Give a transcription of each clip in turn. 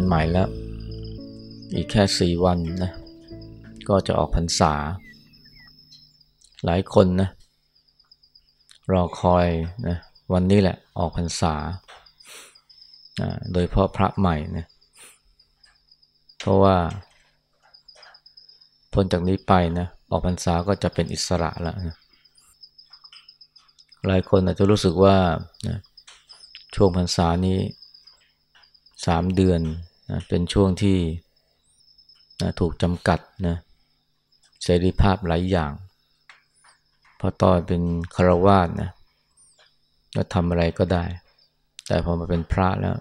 นี้ก็ขึ้นเดือนใหม่แล้ว อีกแค่สี่วันนะก็จะออกพรรษา หลายคนนะรอคอยนะวันนี้แหละออกพรรษา โดยเพราะพระใหม่นะเพราะว่าพ้นจากนี้ไปนะออกพรรษาก็จะเป็นอิสระแล้วนะหลายคนอาจจะรู้สึกว่านะช่วงพรรษานี้ สามเดือนนะเป็นช่วงที่นะถูกจำกัดนะเสรีภาพหลายอย่าง เพราะตอนเป็นคารวาสนะก็ทำอะไรก็ได้ แต่พอมาเป็นพระแล้ว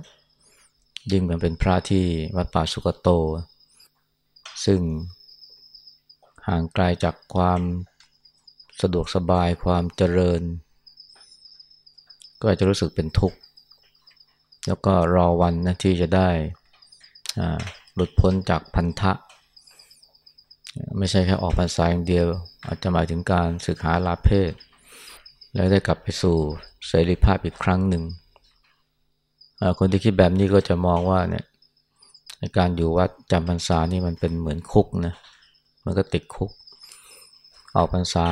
ยิ่งมันเป็นพระที่วัดป่าสุกโต ซึ่งห่างไกลาจากความสะดวกสบายความเจริญ ก็อาจจะรู้สึกเป็นทุกข์ แล้วก็รอวันนะที่จะได้หลุดพ้นจากพันธะ ไม่ใช่แค่ออกพรรษาอย่างเดียว อาจจะหมายถึงการศึกษาลาเพศ แล้วได้กลับไปสู่เสรีภาพอีกครั้งหนึ่ง คนที่คิดแบบนี้ก็จะมองว่าเนี่ยการอยู่วัดจำพรรษานี่มันเป็นเหมือนคุกนะมันก็ติดคุก ออกพรรษา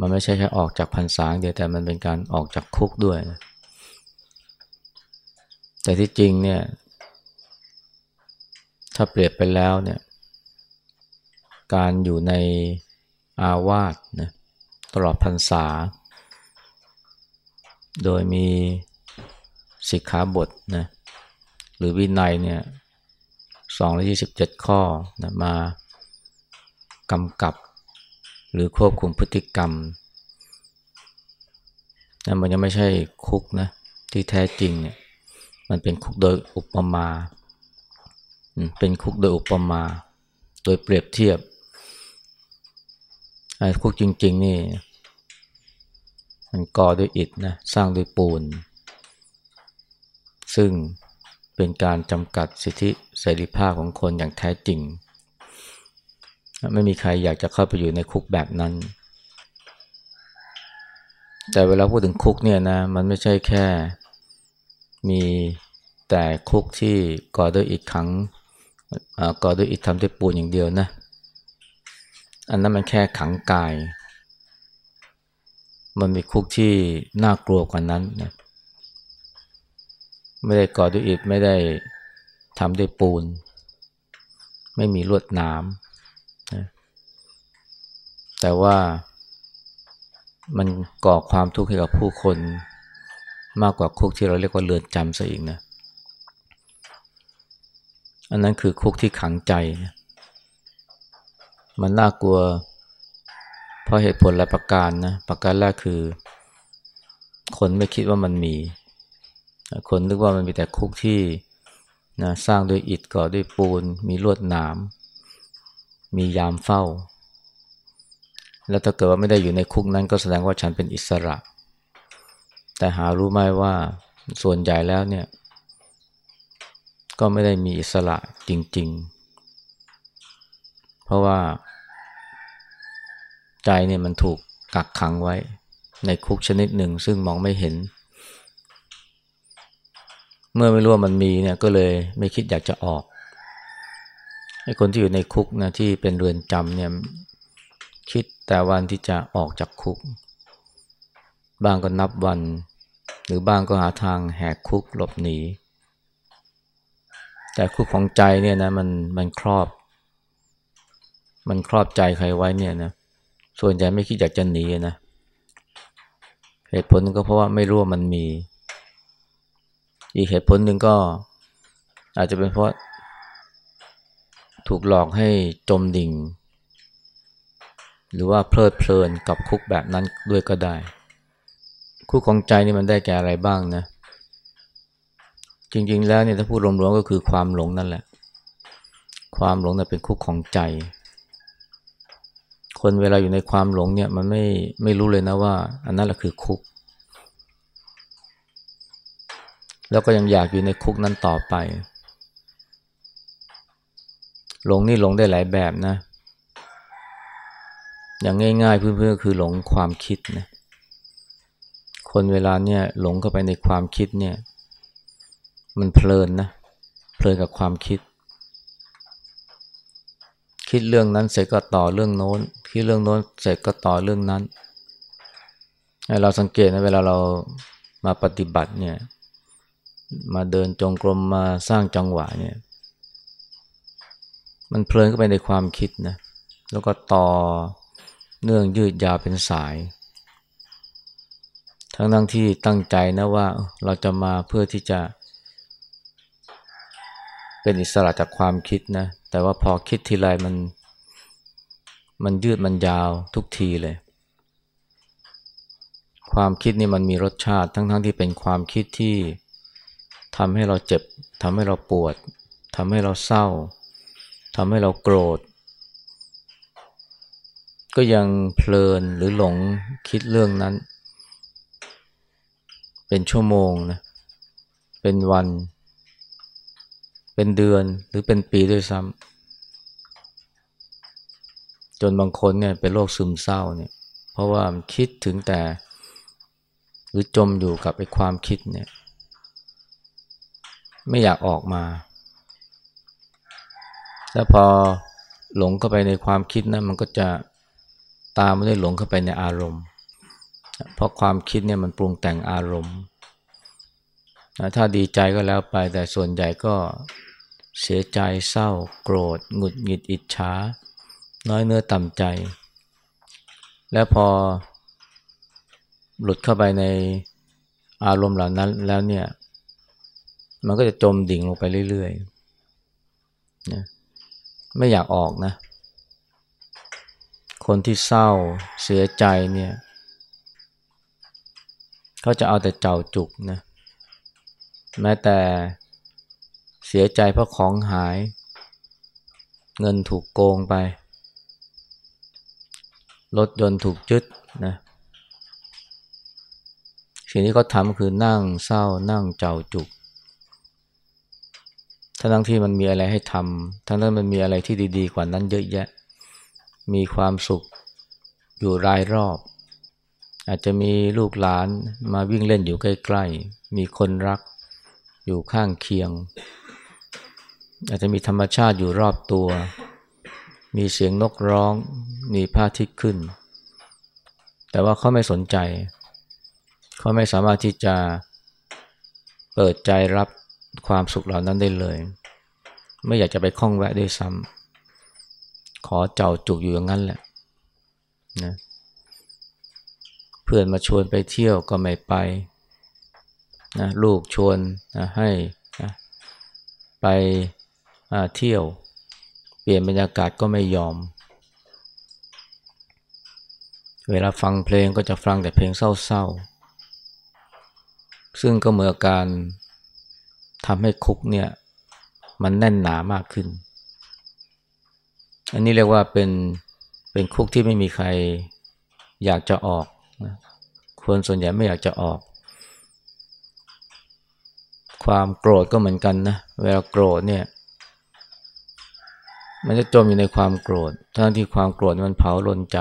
มันไม่ใช่แค่ออกจากพรรษาเดียวแต่มันเป็นการออกจากคุกด้วยนะ แต่ที่จริงเนี่ย ถ้าเปรียบไปแล้วเนี่ย การอยู่ในอาวาสนะตลอดพรรษา โดยมีสิกขาบทนะหรือวินัยเนี่ยสองร้อยี่สิบเจ็ดข้อนะมากำกับ หรือควบคุมพฤติกรรมนั่มันยังไม่ใช่คุกนะที่แท้จริงเนี่ย มันเป็นคุกโดยอุปมา เป็นคุกโดยอุปมา โดยเปรียบเทียบไอ้คุกจริง ๆ นี่ มันก่อด้วยอิฐนะ สร้างด้วยปูน ซึ่งเป็นการจำกัดสิทธิเสรีภาพของคนอย่างแท้จริง ไม่มีใครอยากจะเข้าไปอยู่ในคุกแบบนั้น แต่เวลาพูดถึงคุกเนี่ยนะ มันไม่ใช่แค่ มีแต่คุกที่ก่อด้วยอิฐขังก่อด้วยอิฐทำด้วยปูนอย่างเดียวนะ อันนั้นมันแค่ขังกาย มันมีคุกที่น่ากลัวกว่านั้นนะไม่ได้ก่อด้วยอิฐไม่ได้ทำด้วยปูน ไม่มีลวดหนามแต่ว่ามันก่อความทุกข์ให้กับผู้คน มากกว่าคุกที่เราเรียกว่าเรือนจำซะอีกนะ อันนั้นคือคุกที่ขังใจนะมันน่ากลัว เพราะเหตุผลและประการนะ ประการแรกคือ คนไม่คิดว่ามันมี คนนึกว่ามันมีแต่คุกที่นะสร้างด้วยอิฐก่อด้วยปูน มีลวดหนาม มียามเฝ้า แล้วถ้าเกิดว่าไม่ได้อยู่ในคุกนั้นก็แสดงว่าฉันเป็นอิสระ แต่หารู้ไหมว่าส่วนใหญ่แล้วเนี่ย ก็ไม่ได้มีอิสระจริง ๆ เพราะว่า ใจเนี่ยมันถูกกักขังไว้ ในคุกชนิดหนึ่งซึ่งมองไม่เห็น เมื่อไม่รู้ว่ามันมีเนี่ยก็เลยไม่คิดอยากจะออกไอ้คนที่อยู่ในคุกนะที่เป็นเรือนจำเนี่ยคิดแต่วันที่จะออกจากคุก บางก็นับวัน หรือบางก็หาทางแหกคุกหลบหนี แต่คุกของใจเนี่ยนะมันมันครอบ มันครอบใจใครไว้เนี่ยนะส่วนใหญ่ไม่คิดอยากจะหนีนะเหตุผลก็เพราะว่าไม่รู้ว่ามันมี อีกเหตุผลหนึ่งก็ อาจจะเป็นเพราะ ถูกหลอกให้จมดิ่ง หรือว่าเพลิดเพลินกับคุกแบบนั้นด้วยก็ได้ คุกของใจนี่มันได้แก่อะไรบ้างนะ จริง ๆ แล้วเนี่ยถ้าพูดรวมๆก็คือความหลงนั่นแหละ ความหลงนั่นเป็นคุกของใจ คนเวลาอยู่ในความหลงเนี่ยมันไม่ไม่รู้เลยนะว่า อันนั้นแหละคือคุก แล้วก็ยังอยากอยู่ในคุกนั้นต่อไป หลงนี่หลงได้หลายแบบนะ อย่างง่ายๆเพื่อนๆคือหลงความคิดนะ คนเวลาเนี่ยหลงเข้าไปในความคิดเนี่ย มันเพลินนะ เพลินกับความคิด คิดเรื่องนั้นเสร็จก็ต่อเรื่องโน้น คิดเรื่องโน้นเสร็จก็ต่อเรื่องนั้น เราสังเกตนะเวลาเรามาปฏิบัติเนี่ย มาเดินจงกรมมาสร้างจังหวะเนี่ย มันเพลินเข้าไปในความคิดนะ แล้วก็ต่อเนื่องยืดยาวเป็นสาย ทั้งทั้งที่ตั้งใจนะว่าเราจะมาเพื่อที่จะ เป็นอิสระจากความคิดนะ แต่ว่าพอคิดทีไรมัน มันยืดมันยาวทุกทีเลย ความคิดนี่มันมีรสชาติ ทั้งๆทที่เป็นความคิดที่ทำให้เราเจ็บทำให้เราปวดทำให้เราเศร้าทำให้เราโกรธ ก็ยังเพลินหรือหลงคิดเรื่องนั้น เป็นชั่วโมงนะเป็นวัน เป็นเดือนหรือเป็นปีด้วยซ้ำจนบางคนเนี่ยเป็นโรคซึมเศร้าเนี่ยเพราะว่าคิดถึงแต่ หรือจมอยู่กับไอ้ความคิดเนี่ย ไม่อยากออกมา แล้วพอหลงเข้าไปในความคิดนะมันก็จะตามไม่ได้หลงเข้าไปในอารมณ์ เพราะความคิดเนี่ยมันปรุงแต่งอารมณ์ถ้าดีใจก็แล้วไปแต่ส่วนใหญ่ก็เสียใจเศร้า โกรธ หงุดหงิดอิจฉาน้อยเนื้อต่ำใจ และพอหลุดเข้าไปในอารมณ์เหล่านั้นแล้วเนี่ย มันก็จะจมดิ่งลงไปเรื่อยๆนะไม่อยากออกนะ คนที่เศร้าเสียใจเนี่ย เขาจะเอาแต่เจ้าจุกนะแม้แต่เสียใจเพราะของหาย เงินถูกโกงไป รถยนต์ถูกจึดนะสิ่งที่เขาทำคือนั่งเศร้านั่งเจ้าจุกทั้งที่มันมีอะไรให้ทำทั้งนั้นมันมีอะไรที่ดี ๆ กว่านั้นเยอะแยะ มีความสุขอยู่รายรอบ อาจจะมีลูกหลานมาวิ่งเล่นอยู่ใกล้ๆ มีคนรักอยู่ข้างเคียง อาจจะมีธรรมชาติอยู่รอบตัว มีเสียงนกร้อง มีพระอาทิตย์ขึ้น แต่ว่าเขาไม่สนใจ เขาไม่สามารถที่จะเปิดใจรับความสุขเหล่านั้นได้เลย ไม่อยากจะไปคล้องแวะด้วยซ้ำขอเจ้าจุกอยู่อย่างนั้นแหละนะเพื่อนมาชวนไปเที่ยวก็ไม่ไปนะลูกชวนนะให้นะไปเที่ยว เปลี่ยนบรรยากาศก็ไม่ยอม เวลาฟังเพลงก็จะฟังแต่เพลงเศร้าๆ ซึ่งก็เหมือนการทำให้คุกเนี่ยมันแน่นหนามากขึ้น อันนี้เรียกว่าเป็นเป็นคุกที่ไม่มีใครอยากจะออก นะคนส่วนใหญ่ไม่อยากจะออก ความโกรธก็เหมือนกันนะ เวลาโกรธเนี่ย มันจะจมอยู่ในความโกรธ ทั้งที่ความโกรธมันเผาลนใจ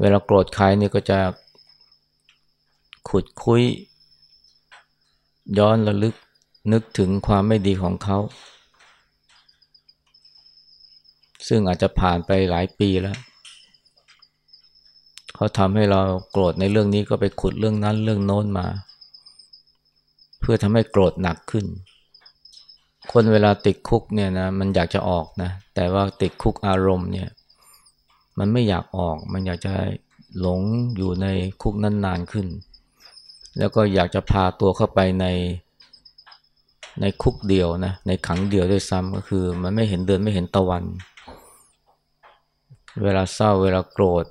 เวลาโกรธใครเนี่ยก็จะขุดคุย ย้อนระลึกนึกถึงความไม่ดีของเขา ซึ่งอาจจะผ่านไปหลายปีแล้ว เขาทำให้เราโกรธในเรื่องนี้ก็ไปขุดเรื่องนั้นเรื่องโน้นมา เพื่อทำให้โกรธหนักขึ้น คนเวลาติดคุกเนี่ยนะมันอยากจะออกนะ แต่ว่าติดคุกอารมณ์เนี่ย มันไม่อยากออก มันอยากจะหลงอยู่ในคุกนั้นนานขึ้น แล้วก็อยากจะพาตัวเข้าไปในในคุกเดียวนะในขังเดียวด้วยซ้ำก็คือ มันไม่เห็นเดือนไม่เห็นตะวัน เวลาเศร้าเวลาโกรธ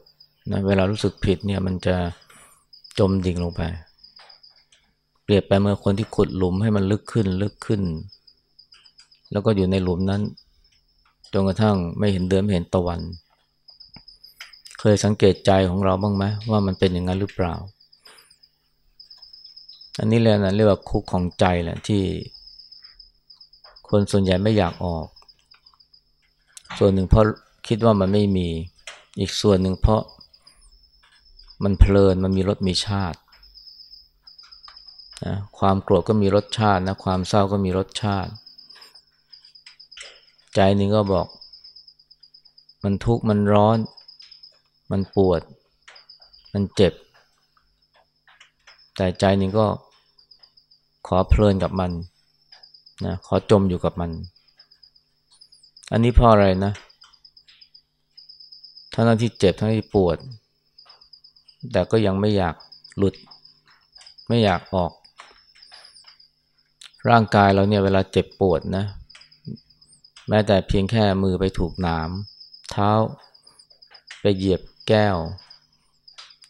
นะเวลารู้สึกผิดเนี่ยมันจะจมดิ่งลงไป เปรียบไปเมื่อคนที่ขุดหลุมให้มันลึกขึ้นลึกขึ้น แล้วก็อยู่ในหลุมนั้นจนกระทั่งไม่เห็นเดือนไม่เห็นตะวัน เคยสังเกตใจของเราบ้างไหมว่ามันเป็นอย่างนั้นหรือเปล่า อันนี้แหละนะเรียกว่าคุกของใจแหละที่ คนส่วนใหญ่ไม่อยากออก ส่วนหนึ่งเพราะคิดว่ามันไม่มีอีกส่วนหนึ่งเพราะ มันเพลินมันมีรสมีชาตินะความโกรธก็มีรสชาตินะความเศร้าก็มีรสชาติ ใจนึงก็บอก มันทุกข์มันร้อน มันปวด มันเจ็บ แต่ใจนึงก็ขอเพลินกับมันนะขอจมอยู่กับมัน อันนี้เพราะอะไรนะทั้งที่เจ็บทั้งที่ปวด แต่ก็ยังไม่อยากหลุด ไม่อยากออก ร่างกายเราเนี่ยเวลาเจ็บปวดนะ แม้แต่เพียงแค่มือไปถูกหนามเท้าไปเหยียบแก้ว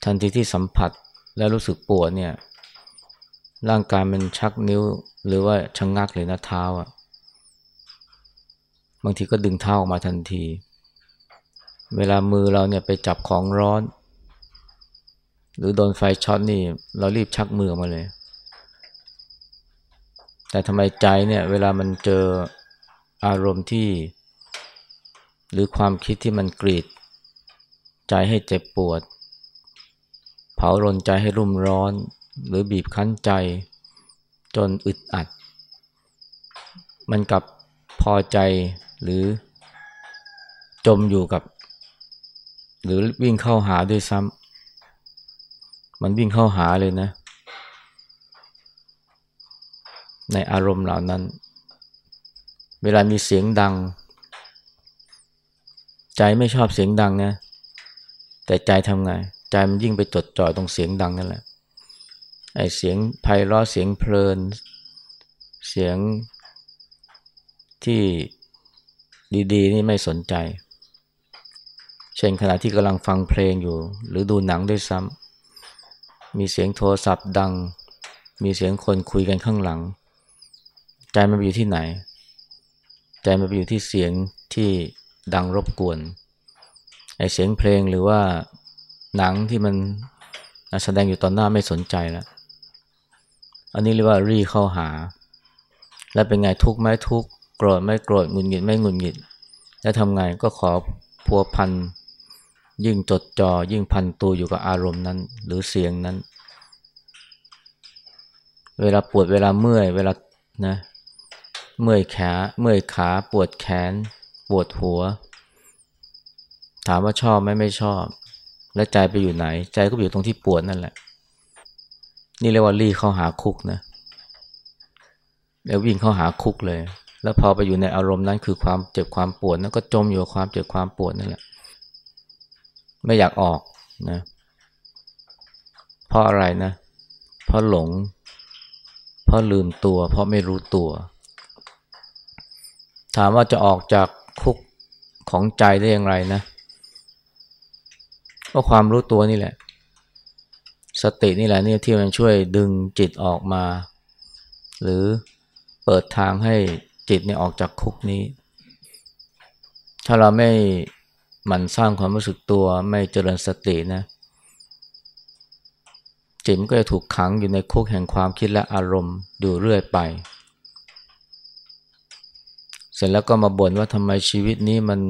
ทันทีที่สัมผัสแล้วรู้สึกปวดเนี่ย ร่างกายมันชักนิ้ว หรือว่าชะงงักเลยนะเท้าอะ่ะบางทีก็ดึงเท้าออกมาทันที เวลามือเราเนี่ยไปจับของร้อน หรือโดนไฟช็อตนี่ เรารีบชักมือออกมาเลย แต่ทำไมใจเนี่ย เวลามันเจออารมณ์ที่ หรือความคิดที่มันกรีด ใจให้เจ็บปวด เผารนใจให้รุ่มร้อน หรือบีบคั้นใจ จนอึดอัด มันกับพอใจหรือจมอยู่กับ หรือวิ่งเข้าหาด้วยซ้ำ มันวิ่งเข้าหาเลยนะ ในอารมณ์เหล่านั้น เวลามีเสียงดัง ใจไม่ชอบเสียงดังนะแต่ใจทำไง ใจมันยิ่งไปจดจ่อตรงเสียงดังนั่นแหละไอเสียงไพเราะเสียงเพลิน เสียงที่ดีๆ นี่ไม่สนใจ เช่นขณะที่กำลังฟังเพลงอยู่ หรือดูหนังด้วยซ้ำ มีเสียงโทรศัพท์ดัง มีเสียงคนคุยกันข้างหลัง ใจมันไปอยู่ที่ไหน ใจมันไปอยู่ที่เสียงที่ดังรบกวนไอเสียงเพลงหรือว่าหนังที่มันแสดงอยู่ตอนหน้าไม่สนใจแล้ว อันนี้เรียกว่ารีเข้าหา แล้วเป็นไงทุกข์ไหมทุกข์โกรธไม่โกรธหงุดหงิดไม่หงุดหงิด แล้วทำไงก็ขอพัวพัน ยิ่งจดจอ่อยิ่งพันตัวอยู่กับอารมณ์นั้น หรือเสียงนั้น เวลาปวดเวลาเมื่อย เวลานะเมื่อยขาเมื่อยขาปวดแขน ปวดหัว ถามว่าชอบไหมไม่ชอบ แล้วใจไปอยู่ไหน ใจก็อยู่ตรงที่ปวดนั่นแหละ นี่เรียกว่ารีเข้าหาคุกนะแล้ววิ่งเข้าหาคุกเลย แล้วพอไปอยู่ในอารมณ์นั้นคือความเจ็บความปวดนั้นก็จมอยู่กับความเจ็บความปวดนั่นแหละ ไม่อยากออกนะ เพราะอะไรนะ เพราะหลง เพราะลืมตัว เพราะไม่รู้ตัว ถามว่าจะออกจากคุกของใจได้อย่างไรนะ ก็ความรู้ตัวนี่แหละ สตินี่แหละนี่ที่มันช่วยดึงจิตออกมา หรือเปิดทางให้จิตเนี่ยออกจากคุกนี้ ถ้าเราไม่ มันสร้างความรู้สึกตัวไม่เจริญสตินะจิตก็จะถูกขังอยู่ในคุกแห่งความคิดและอารมณ์อยู่เรื่อยไป เสร็จแล้วก็มาบ่นว่าทำไมชีวิตนี้มัน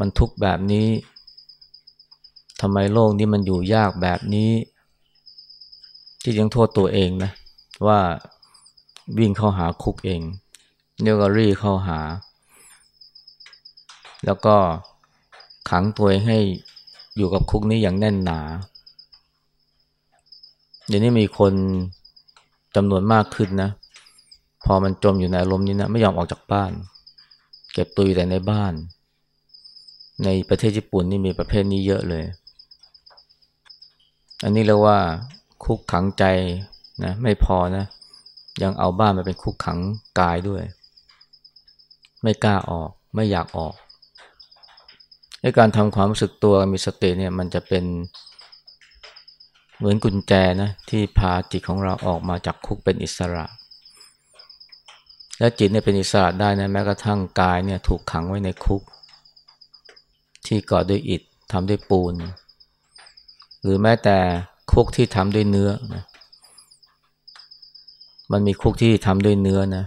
มันทุกข์แบบนี้ทำไมโลกนี้มันอยู่ยากแบบนี้ ที่ยังโทษตัวเองนะ ว่าวิ่งเข้าหาคุกเองเนียก็รีเข้าหา แล้วก็ ขังตัวเองให้อยู่กับคุกนี้อย่างแน่นหนา เดี๋ยวนี้มีคนจำนวนมากขึ้นนะ พอมันจมอยู่ในอารมณ์นี้นะไม่ยอมออกจากบ้าน เก็บตัวอยู่แต่ในบ้าน ในประเทศญี่ปุ่นนี่มีประเภทนี้เยอะเลย อันนี้เรียกว่าคุกขังใจนะไม่พอนะ ยังเอาบ้านมาเป็นคุกขังกายด้วย ไม่กล้าออกไม่อยากออก การทำความรู้สึกตัวมีสติเนี่ยมันจะเป็นเหมือนกุญแจนะที่พาจิตของเราออกมาจากคุกเป็นอิสระ และจิตเนี่ยเป็นอิสระได้นะแม้กระทั่งกายเนี่ยถูกขังไว้ในคุก ที่ก่อด้วยอิฐทำด้วยปูน หรือแม้แต่คุกที่ทำด้วยเนื้อนะมันมีคุกที่ทำด้วยเนื้อนะ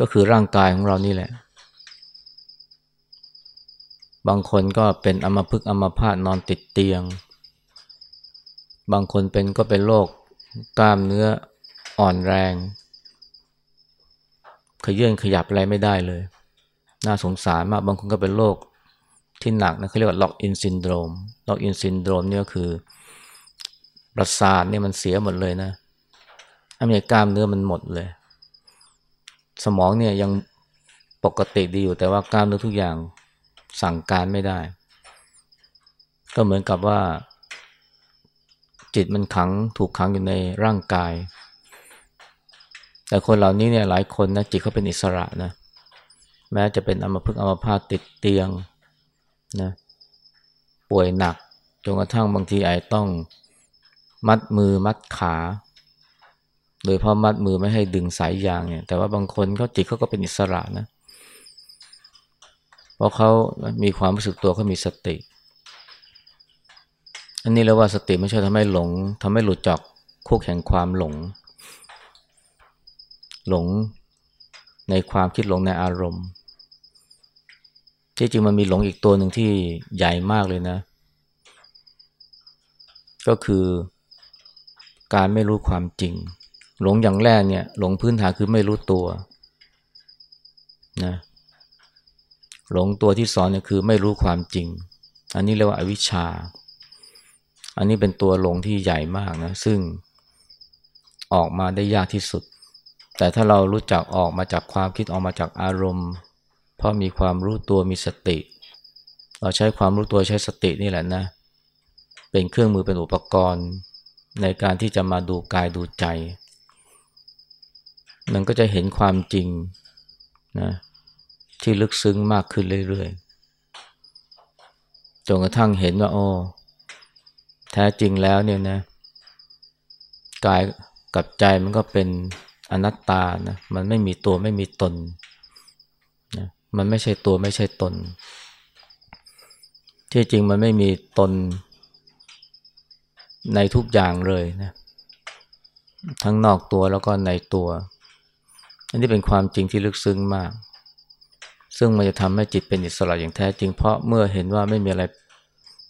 ก็คือร่างกายของเรานี่แหละ บางคนก็เป็นอัมพฤกษ์อัมพาตนอนติดเตียง บางคนเป็นก็เป็นโรคกล้ามเนื้ออ่อนแรง เขยื้อนขยับอะไรไม่ได้เลย น่าสงสารมาก บางคนก็เป็นโรคที่หนักนะเขาเรียกว่า locked-in syndrome locked-in syndrome นี่ก็คือ ประสาทเนี่ยมันเสียหมดเลยนะถ้ามีกล้ามเนื้อมันหมดเลย สมองเนี่ยยังปกติดีอยู่แต่ว่ากล้ามเนื้อทุกอย่าง สั่งการไม่ได้ ก็เหมือนกับว่า จิตมันขังถูกขังอยู่ในร่างกาย แต่คนเหล่านี้เนี่ยหลายคนนะจิตเขาเป็นอิสระนะแม้จะเป็นอัมพฤกอัมพาตติดเตียงนะป่วยหนักจนกระทั่งบางทีไอต้องมัดมือมัดขา โดยเพราะมัดมือไม่ให้ดึงสายยางเนี่ยแต่ว่าบางคนเขาจิตเขาก็เป็นอิสระนะ เพราะเขามีความรู้สึกตัวเขามีสติ อันนี้เรียกว่าสติไม่ใช่ทำให้หลงทำให้หลุดจากคุกแห่งความหลง หลงในความคิดหลงในอารมณ์ ที่จริงมันมีหลงอีกตัวหนึ่งที่ใหญ่มากเลยนะ ก็คือการไม่รู้ความจริง หลงอย่างแรกเนี่ย หลงพื้นฐานคือไม่รู้ตัวนะ หลงตัวที่สองเนี่ยคือไม่รู้ความจริง อันนี้เรียกว่าอาวิชชา อันนี้เป็นตัวหลงที่ใหญ่มากนะ ซึ่งออกมาได้ยากที่สุด แต่ถ้าเรารู้จักออกมาจากความคิดออกมาจากอารมณ์ เพราะมีความรู้ตัวมีสติ เราใช้ความรู้ตัวใช้สตินี่แหละนะ เป็นเครื่องมือเป็นอุปกรณ์ ในการที่จะมาดูกายดูใจ มันก็จะเห็นความจริงนะ ที่ลึกซึ้งมากขึ้นเรื่อยๆ จนกระทั่งเห็นว่าโอ้แท้จริงแล้วเนี่ยนะกายกับใจมันก็เป็นอนัตตานะมันไม่มีตัวไม่มีตนนะมันไม่ใช่ตัวไม่ใช่ตน ที่จริงมันไม่มีตนในทุกอย่างเลยนะทั้งนอกตัวแล้วก็ในตัว อันนี้เป็นความจริงที่ลึกซึ้งมาก ซึ่งมันจะทำให้จิตเป็นอิสระอย่างแท้จริง เพราะเมื่อเห็นว่าไม่มีอะไร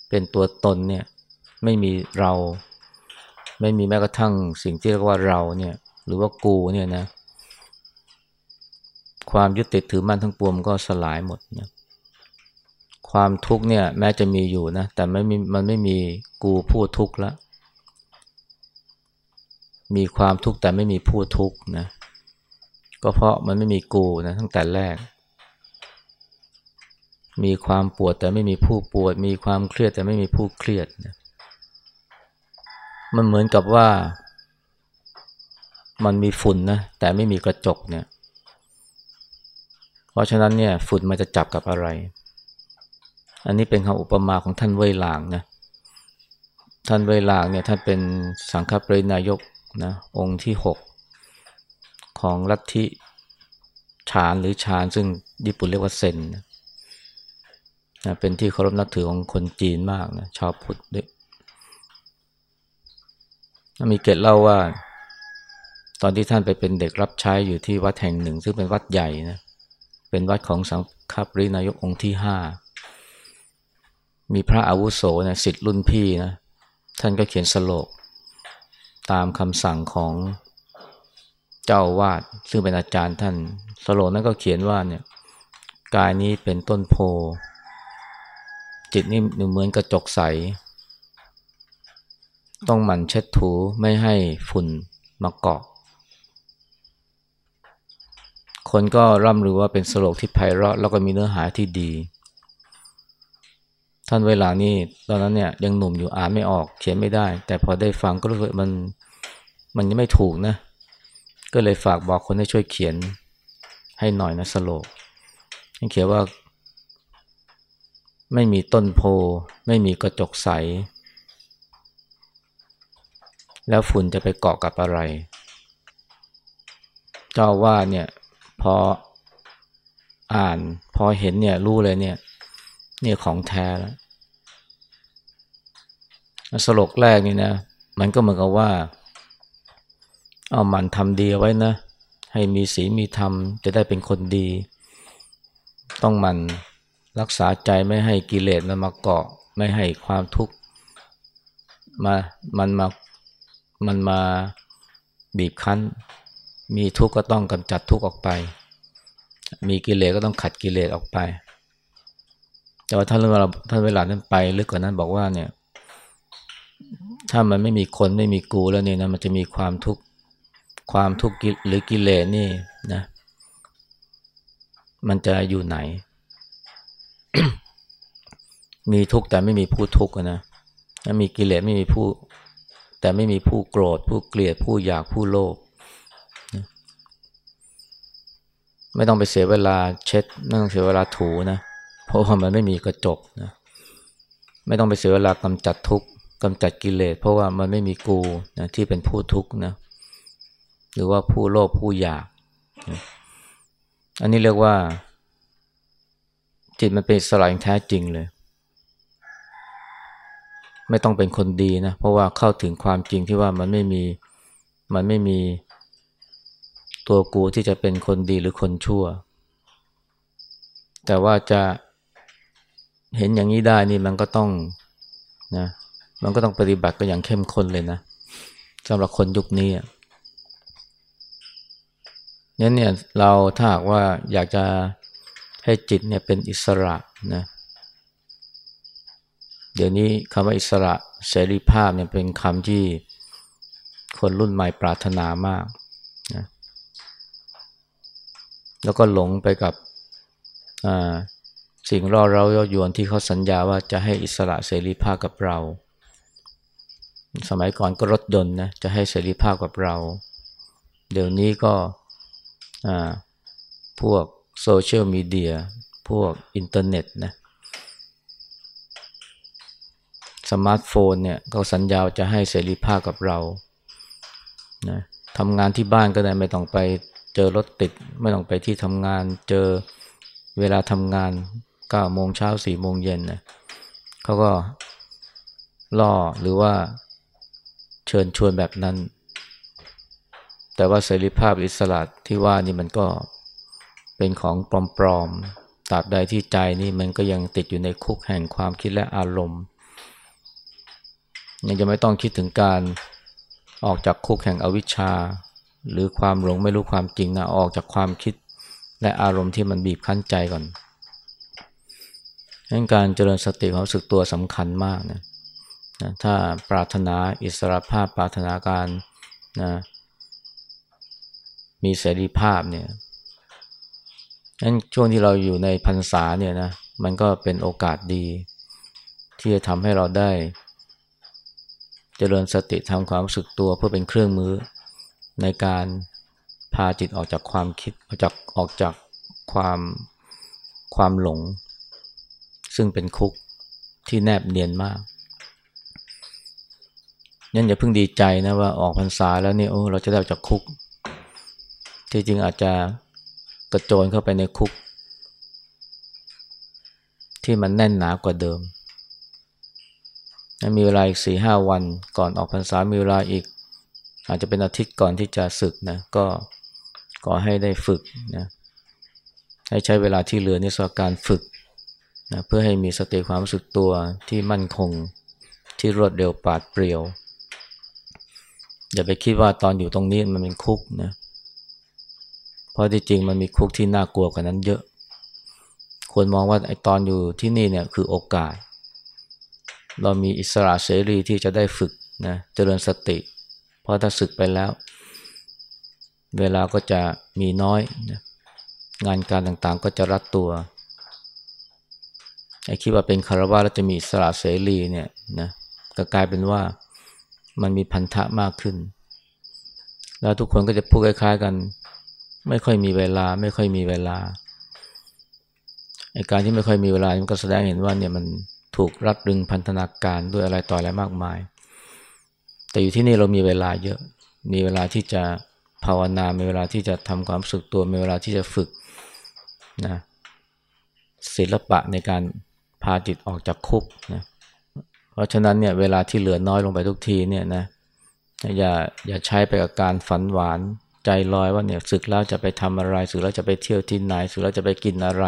เป็นตัวตนเนี่ยไม่มีเรา ไม่มีแม้กระทั่งสิ่งที่เรียกว่าเราเนี่ยหรือว่ากูเนี่ยนะ ความยึดติดถือมั่นทั้งปวงก็สลายหมดนะความทุกข์เนี่ยแม้จะมีอยู่นะแต่ไม่มีมันไม่มีกูพูดทุกข์ล้วมีความทุกข์แต่ไม่มีผู้ทุกข์นะก็เพราะมันไม่มีกูนะตั้งแต่แรก มีความปวดแต่ไม่มีผู้ปวด มีความเครียดแต่ไม่มีผู้เครียดนะมันเหมือนกับว่า มันมีฝุ่นนะแต่ไม่มีกระจกเนี่ย เพราะฉะนั้นเนี่ยฝุ่นมันจะจับกับอะไร อันนี้เป็นคำอุปมาของท่านเวลางนะท่านเวลางเนี่ยท่านเป็นสังฆปรินายกนะองค์ที่หกของลัทธิฌานหรือฌานซึ่งญี่ปุ่นเรียกว่าเซนนะ เป็นที่เคารพนับถือของคนจีนมากนะชาวพุทธด้วยมีเกตเล่าว่า ตอนที่ท่านไปเป็นเด็กรับใช้อยู่ที่วัดแห่งหนึ่ง ซึ่งเป็นวัดใหญ่นะเป็นวัดของสังฆปรินายกองค์ที่ห้ามีพระอาวุโสนะสิทธิ์รุ่นพี่นะท่านก็เขียนสโลก ตามคำสั่งของเจ้าวาดซึ่งเป็นอาจารย์ท่านสโลกนั้นก็เขียนว่าเนี่ยกายนี้เป็นต้นโพ จิตนี่เหมือนกระจกใส ต้องหมั่นเช็ดถูไม่ให้ฝุ่นมาเกาะ คนก็ร่ำลือว่าเป็นสโลกที่ไพเราะแล้วก็มีเนื้อหาที่ดี ท่านเวลานี้ตอนนั้นเนี่ยยังหนุ่มอยู่อ่านไม่ออก เขียนไม่ได้ แต่พอได้ฟังก็รู้สึกมันมันยังไม่ถูกนะ ก็เลยฝากบอกคนให้ช่วยเขียนให้หน่อยนะสโลกให้เขียนว่า ไม่มีต้นโพ ไม่มีกระจกใส แล้วฝุ่นจะไปเกาะกับอะไร เจ้าว่าเนี่ยพออ่านพอเห็นเนี่ยรู้เลยเนี่ยเนี่ยของแท้แล้วสโลกแรกนี่นะ มันก็เหมือนกับว่า เอามันทำดีเอาไว้นะ ให้มีศีมีธรรมจะได้เป็นคนดี ต้องมัน รักษาใจไม่ให้กิเลสมันมาเกาะ ไม่ให้ความทุกข์มามันมามันมาบีบคั้น มีทุกข์ก็ต้องกำจัดทุกข์ออกไป มีกิเลสก็ต้องขัดกิเลสออกไป แต่ว่าท่านเวลาท่านเวลานั้นไปลึกกว่านั้นบอกว่าเนี่ย ถ้ามันไม่มีคนไม่มีกูแล้วเนี่ยนะมันจะมีความทุกข์ความทุกข์หรือกิเลสนี่นะ มันจะอยู่ไหน มีทุกข์แต่ไม่มีผู้ทุกข์นะมีกิเลสไม่มีผู้ แต่ไม่มีผู้โกรธ ผู้เกลียดผู้อยากผู้โลภไม่ต้องไปเสียเวลาเช็ดไม่ต้องเสียเวลาถูนะเพราะว่ามันไม่มีกระจกนะไม่ต้องไปเสียเวลากำจัดทุกข์กำจัดกิเลสเพราะว่ามันไม่มีกูนะที่เป็นผู้ทุกข์นะหรือว่าผู้โลภผู้อยาก อันนี้เรียกว่า จิตมันเป็นสลายแท้จริงเลย ไม่ต้องเป็นคนดีนะ เพราะว่าเข้าถึงความจริงที่ว่ามันไม่มีมันไม่มีตัวกูที่จะเป็นคนดีหรือคนชั่ว แต่ว่าจะเห็นอย่างนี้ได้นี่มันก็ต้องนะมันก็ต้องปฏิบัติกันอย่างเข้มข้นเลยนะสำหรับคนยุคนี้นั้นเนี่ยเราถ้าหากว่าอยากจะ ให้จิตเนี่ยเป็นอิสระนะเดี๋ยวนี้คำว่าอิสระเสรีภาพเนี่ยเป็นคำที่คนรุ่นใหม่ปรารถนามากนะแล้วก็หลงไปกับสิ่งร่อเรายอยวนที่เขาสัญญาว่าจะให้อิสระเสรีภาพกับเรา สมัยก่อนก็รถยนต์นะจะให้เสรีภาพกับเรา เดี๋ยวนี้ก็พวก โซเชียลมีเดีย พวกอินเทอร์เน็ตนะ สมาร์ทโฟนเนี่ยเขาสัญญาจะให้เสรีภาพกับเรานะทำงานที่บ้านก็ได้ไม่ต้องไปเจอรถติด ไม่ต้องไปที่ทำงานเจอเวลาทำงานเก้าโมงเช้าสี่โมงเย็นนะเขาก็ล่อหรือว่าเชิญชวนแบบนั้น แต่ว่าเสรีภาพอิสระที่ว่านี่มันก็ เป็นของปลอมๆตราบใดที่ใจนี่มันก็ยังติดอยู่ในคุกแห่งความคิดและอารมณ์ ยังจะไม่ต้องคิดถึงการออกจากคุกแห่งอวิชชา หรือความหลงไม่รู้ความจริงนะออกจากความคิดและอารมณ์ที่มันบีบคั้นใจก่อนดังการเจริญสติความสึกตัวสำคัญมากนะนะถ้าปรารถนาอิสรภาพปรารถนาการนะมีเสรีภาพเนี่ย นั้นช่วงที่เราอยู่ในพรรษาเนี่ยนะ มันก็เป็นโอกาสดี ที่จะทำให้เราได้ เจริญสติทำความรู้สึกตัวเพื่อเป็นเครื่องมือ ในการพาจิตออกจากความคิด ออกจากออกจากความความหลง ซึ่งเป็นคุกที่แนบเนียนมากนั่นอย่าเพิ่งดีใจนะว่าออกพรรษาแล้วนี่โอ้เราจะได้ออกจากคุก ที่จริงอาจจะ กระโจนเข้าไปในคุก ที่มันแน่นหนากว่าเดิม มีเวลาอีกสี่ห้าวันก่อนออกพรรษามีเวลาอีก อาจจะเป็นอาทิตย์ก่อนที่จะศึกนะก็ก็ให้ได้ฝึกนะให้ใช้เวลาที่เหลือในสำหรับการฝึกนะเพื่อให้มีสติความรู้สึกตัวที่มั่นคงที่รวดเร็วปาดเปรียว อย่าไปคิดว่าตอนอยู่ตรงนี้มันเป็นคุกนะเพราะที่จริงมันมีคุกที่น่ากลัวกว่านั้นเยอะ ควรมองว่าไอ้ตอนอยู่ที่นี่เนี่ยคือโอกาส เรามีอิสระเสรีที่จะได้ฝึกนะเจริญสติ เพราะถ้าศึกไปแล้ว เวลาก็จะมีน้อยนะงานการต่างๆก็จะรัดตัวไอ้คิดว่าเป็นคารวะแล้วจะมีสระเสรีเนี่ยนะก็กลายเป็นว่ามันมีพันธะมากขึ้น แล้วทุกคนก็จะพูดคล้ายๆกัน ไม่ค่อยมีเวลา ไม่ค่อยมีเวลาไอการที่ไม่ค่อยมีเวลามันก็แสดงเห็นว่าเนี่ยมันถูกรัดรึงพันธนาการด้วยอะไรต่ออะไรมากมาย แต่อยู่ที่นี่เรามีเวลาเยอะ มีเวลาที่จะภาวนา มีเวลาที่จะทำความสึกตัว มีเวลาที่จะฝึกนะศิลปะในการพาจิตออกจากคุกนะ เพราะฉะนั้นเนี่ยเวลาที่เหลือน้อยลงไปทุกทีเนี่ยนะอย่าอย่าใช้ไปกับการฝันหวาน ใจลอยว่าเนี่ยศึกแล้วจะไปทำอะไรศึกแล้วจะไปเที่ยวที่ไหนศึกแล้วจะไปกินอะไร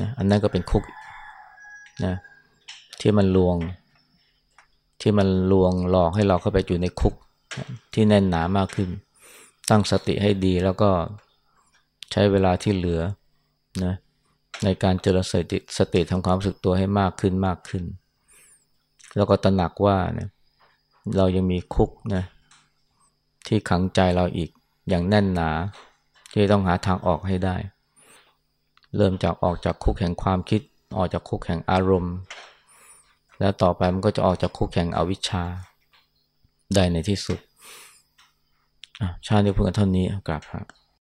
นะอันนั้นก็เป็นคุกนะที่มันลวง ที่มันลวงหลอกให้เราเข้าไปอยู่ในคุกที่แน่นหนามากขึ้น ตั้งสติให้ดีแล้วก็ใช้เวลาที่เหลือนะในการเจริญสติสติทำความรู้สึกตัวให้มากขึ้นมากขึ้น แล้วก็ตระหนักว่าเนี่ยเรายังมีคุกนะ ที่ขังใจเราอีกอย่างแน่นหนา ที่ต้องหาทางออกให้ได้ เริ่มจากออกจากคุกแห่งความคิด ออกจากคุกแห่งอารมณ์ แล้วต่อไปมันก็จะออกจากคุกแห่งอวิชชา ได้ในที่สุดชาตินี้พูดกันเท่านี้กราบครับ